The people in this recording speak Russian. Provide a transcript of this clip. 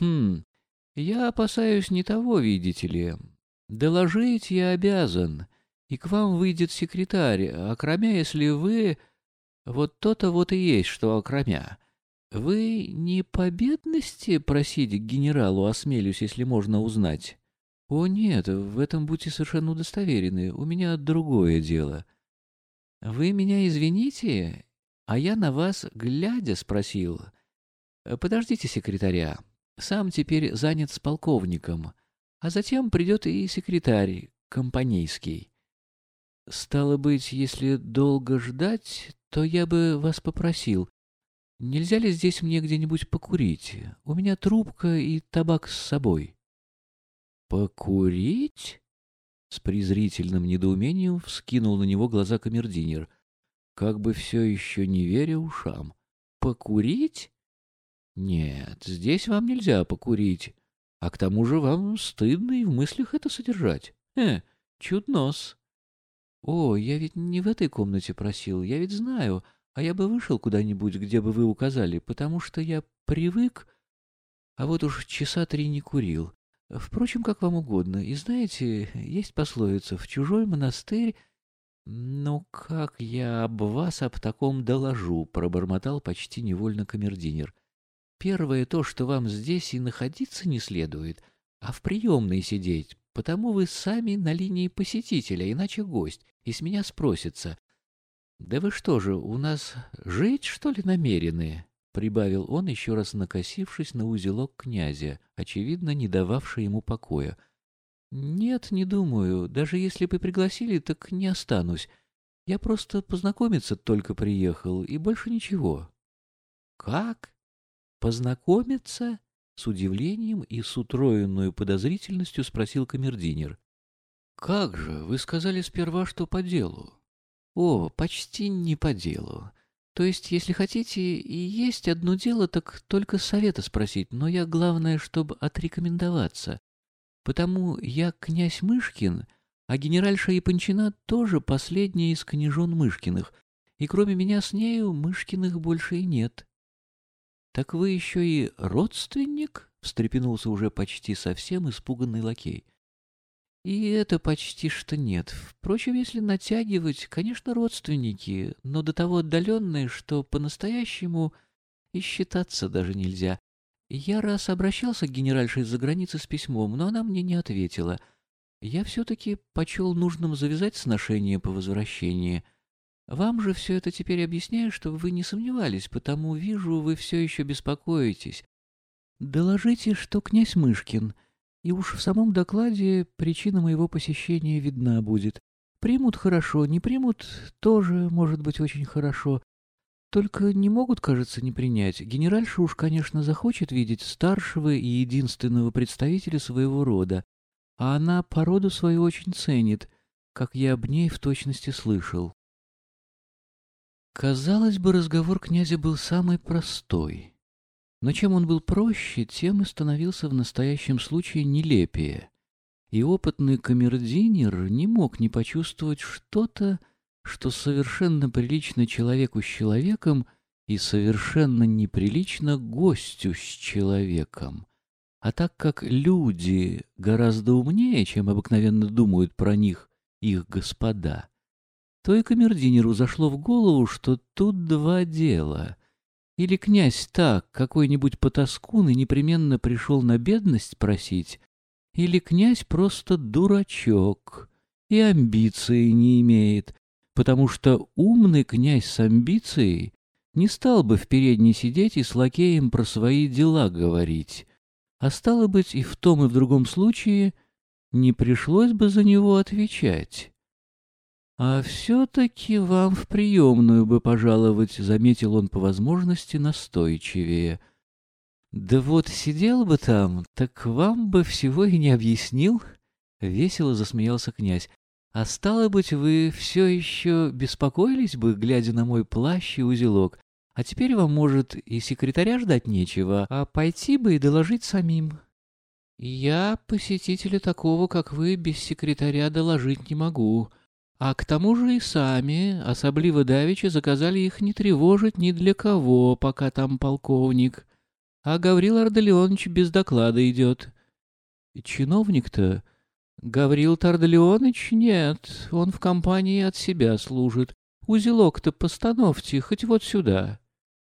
Хм, я опасаюсь не того, видите ли. Доложить я обязан, и к вам выйдет секретарь, окромя, если вы... Вот то-то вот и есть, что окромя. Вы не по бедности просить к генералу осмелюсь, если можно узнать? О нет, в этом будьте совершенно удостоверены, у меня другое дело. Вы меня извините, а я на вас, глядя, спросил. Подождите секретаря, сам теперь занят с полковником, а затем придет и секретарь, компанейский. Стало быть, если долго ждать, то я бы вас попросил, нельзя ли здесь мне где-нибудь покурить? У меня трубка и табак с собой. Покурить? С презрительным недоумением вскинул на него глаза камердинер, как бы все еще не веря ушам. Покурить? Нет, здесь вам нельзя покурить, а к тому же вам стыдно и в мыслях это содержать. Э, чуднос. «О, я ведь не в этой комнате просил, я ведь знаю, а я бы вышел куда-нибудь, где бы вы указали, потому что я привык, а вот уж часа три не курил. Впрочем, как вам угодно. И знаете, есть пословица «в чужой монастырь...» «Ну, как я об вас об таком доложу?» — пробормотал почти невольно камердинер. «Первое то, что вам здесь и находиться не следует, а в приемной сидеть, потому вы сами на линии посетителя, иначе гость, и с меня спросится. «Да вы что же, у нас жить, что ли, намерены?» — прибавил он, еще раз накосившись на узелок князя, очевидно, не дававший ему покоя. «Нет, не думаю. Даже если бы пригласили, так не останусь. Я просто познакомиться только приехал, и больше ничего». «Как? Познакомиться?» — с удивлением и с утроенной подозрительностью спросил камердинер. «Как же? Вы сказали сперва, что по делу». «О, почти не по делу. То есть, если хотите, и есть одно дело, так только совета спросить, но я, главное, чтобы отрекомендоваться. Потому я князь Мышкин, а генеральша Япончина тоже последняя из княжон Мышкиных, и кроме меня с нею Мышкиных больше и нет». «Так вы еще и родственник?» — встрепенулся уже почти совсем испуганный лакей. И это почти что нет. Впрочем, если натягивать, конечно, родственники, но до того отдаленные, что по-настоящему и считаться даже нельзя. Я раз обращался к генеральше из-за границы с письмом, но она мне не ответила. Я все-таки почел нужным завязать сношение по возвращении. Вам же все это теперь объясняю, чтобы вы не сомневались, потому вижу, вы все еще беспокоитесь. Доложите, что князь Мышкин — и уж в самом докладе причина моего посещения видна будет. Примут хорошо, не примут тоже, может быть, очень хорошо. Только не могут, кажется, не принять. Генеральша уж, конечно, захочет видеть старшего и единственного представителя своего рода, а она по роду свою очень ценит, как я об ней в точности слышал. Казалось бы, разговор князя был самый простой. Но чем он был проще, тем и становился в настоящем случае нелепее. И опытный камердинер не мог не почувствовать что-то, что совершенно прилично человеку с человеком и совершенно неприлично гостю с человеком. А так как люди гораздо умнее, чем обыкновенно думают про них их господа, то и камердинеру зашло в голову, что тут два дела — или князь так, какой-нибудь потаскун и непременно пришел на бедность просить, или князь просто дурачок и амбиции не имеет, потому что умный князь с амбицией не стал бы в передней сидеть и с лакеем про свои дела говорить, а стало быть и в том и в другом случае не пришлось бы за него отвечать. «А все-таки вам в приемную бы пожаловать», — заметил он по возможности настойчивее. «Да вот сидел бы там, так вам бы всего и не объяснил», — весело засмеялся князь. «А стало быть, вы все еще беспокоились бы, глядя на мой плащ и узелок, а теперь вам, может, и секретаря ждать нечего, а пойти бы и доложить самим». «Я посетителя такого, как вы, без секретаря доложить не могу», а к тому же и сами, особливо давеча, заказали их не тревожить ни для кого, пока там полковник. А Гаврил Ардалионович без доклада идет. Чиновник-то... Гаврил Тардалионович нет, он в компании от себя служит. Узелок-то постановьте, хоть вот сюда.